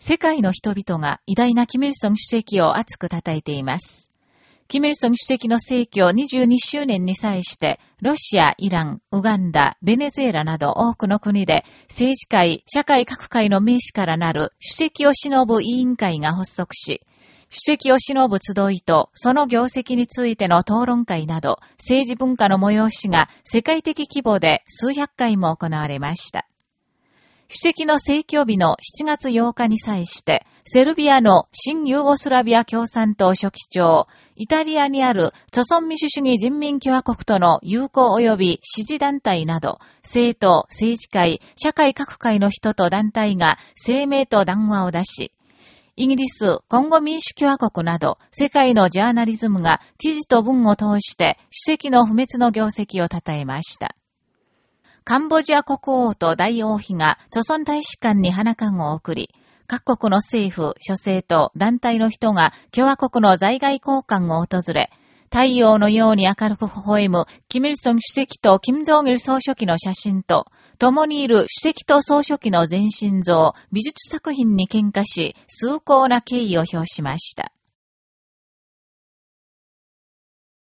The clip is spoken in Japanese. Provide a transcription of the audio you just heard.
世界の人々が偉大なキミルソン主席を熱く称えています。キミルソン主席の逝去22周年に際して、ロシア、イラン、ウガンダ、ベネズエラなど多くの国で政治界、社会各界の名士からなる主席を忍ぶ委員会が発足し、主席を忍ぶ集いと、その業績についての討論会など、政治文化の催しが世界的規模で数百回も行われました。主席の政教日の7月8日に際して、セルビアの新ユーゴスラビア共産党書記長、イタリアにある、著存民主主義人民共和国との友好及び支持団体など、政党、政治会、社会各界の人と団体が声明と談話を出し、イギリス、コンゴ民主共和国など、世界のジャーナリズムが記事と文を通して主席の不滅の業績を称えました。カンボジア国王と大王妃が、著村大使館に花冠を送り、各国の政府、諸政と団体の人が共和国の在外交換を訪れ、太陽のように明るく微笑む、キミルソン主席とキム・ジョンル総書記の写真と、共にいる主席と総書記の全身像、美術作品に喧嘩し、崇高な敬意を表しました。